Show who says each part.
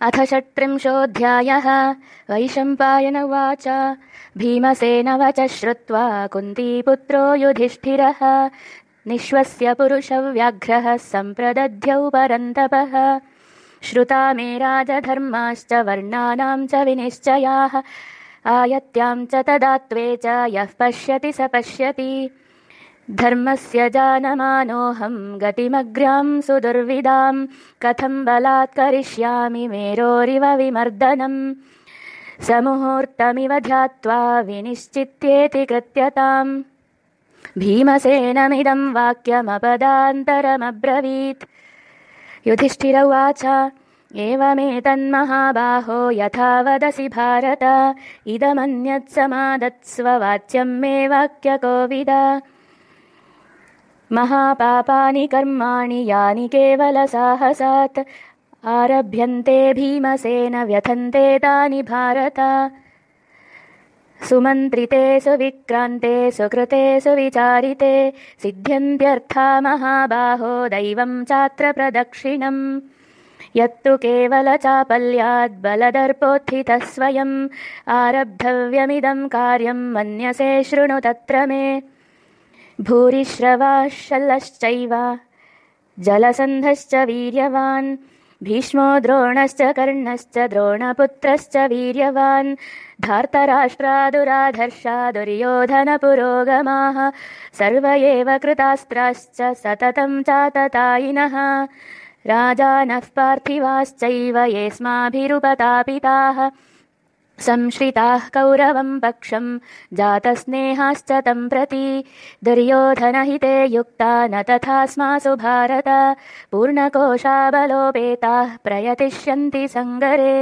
Speaker 1: अथ षट्त्रिंशोऽध्यायः। वैशम्पायन उवाच भीमसेन वच श्रुत्वा कुन्तीपुत्रो युधिष्ठिरः। निःश्वस्य पुरुषव्याघ्रः सम्प्रदध्यौ परन्तपः श्रुता मे राजधर्माश्च वर्णानां च विनिश्चयाः। आयत्यां च तदा त्वे च यः पश्यति स पश्यति धर्मस्य जानमानोऽहं गतिमग्र्यां सुदुर्विदां कथं बलात्करिष्यामि मेरोरिव विमर्दनम् समुहूर्तमिव ध्यात्वा विनिश्चित्येति कृत्यताम्। भीमसेनमिदं वाक्यमपदान्तरमब्रवीत्। युधिष्ठिर उवाच एवमेतन्महाबाहो यथा वदसि भारत इदमन्यत्समादत्स्व वाच्यं मे वाक्यकोविद महापापानि कर्माणि यानि केवलसाहसात्। आरभ्यन्ते भीमसेन व्यथन्ते तानि भारत। सुमन्त्रिते सुविक्रान्ते सुकृते सुविचारिते सिद्ध्यन्त्यर्था महाबाहो दैवं चात्र प्रदक्षिणम्। यत्तु केवलचापल्याद्बलदर्पोत्थितः स्वयम्। आरब्धव्यमिदं कार्यं मन्यसे शृणु तत्र मे भूरिश्रवाः शलश्चैव जलसन्धश्च वीर्यवान् भीष्मो द्रोणश्च कर्णश्च द्रोणपुत्रश्च वीर्यवान् धार्तराष्ट्रादुराधर्षा दुर्योधनपुरोगमाः सर्व एव कृतास्त्राश्च सततं चाततायिनः। राजानः पार्थिवाश्चैव येऽस्माभिरुपतापिताः संश्रिताः कौरवं पक्षं जातस्नेहाश्च तं प्रति। दुर्योधनहिते युक्ता न तथास्मासु भारत पूर्णकोशाबलोपेताः प्रयतिष्यन्ति सङ्गरे